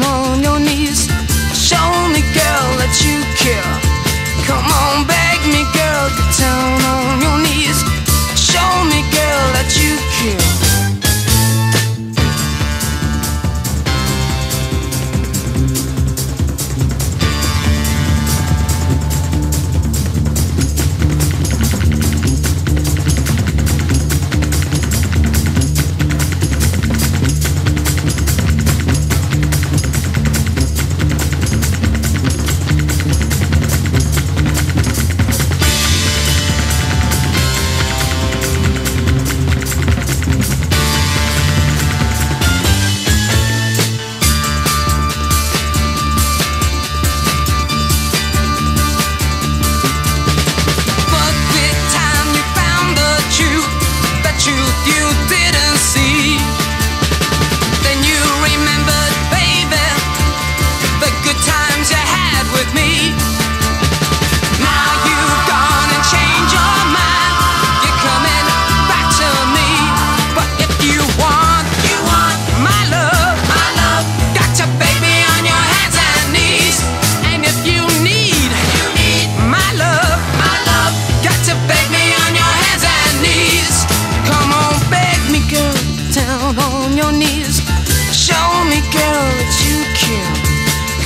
on your knees. Show me, girl, that you care. Come on, baby.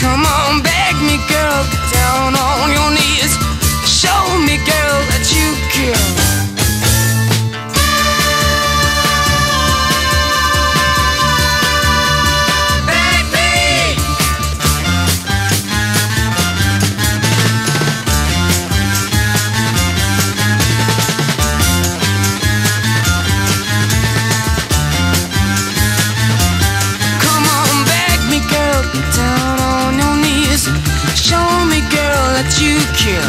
Come on, beg me, girl, Get down on your knees. Show me, girl, that you care. kill.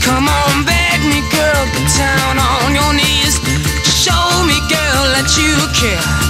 Come on, beg me, girl, get down on your knees. Show me, girl, that you care.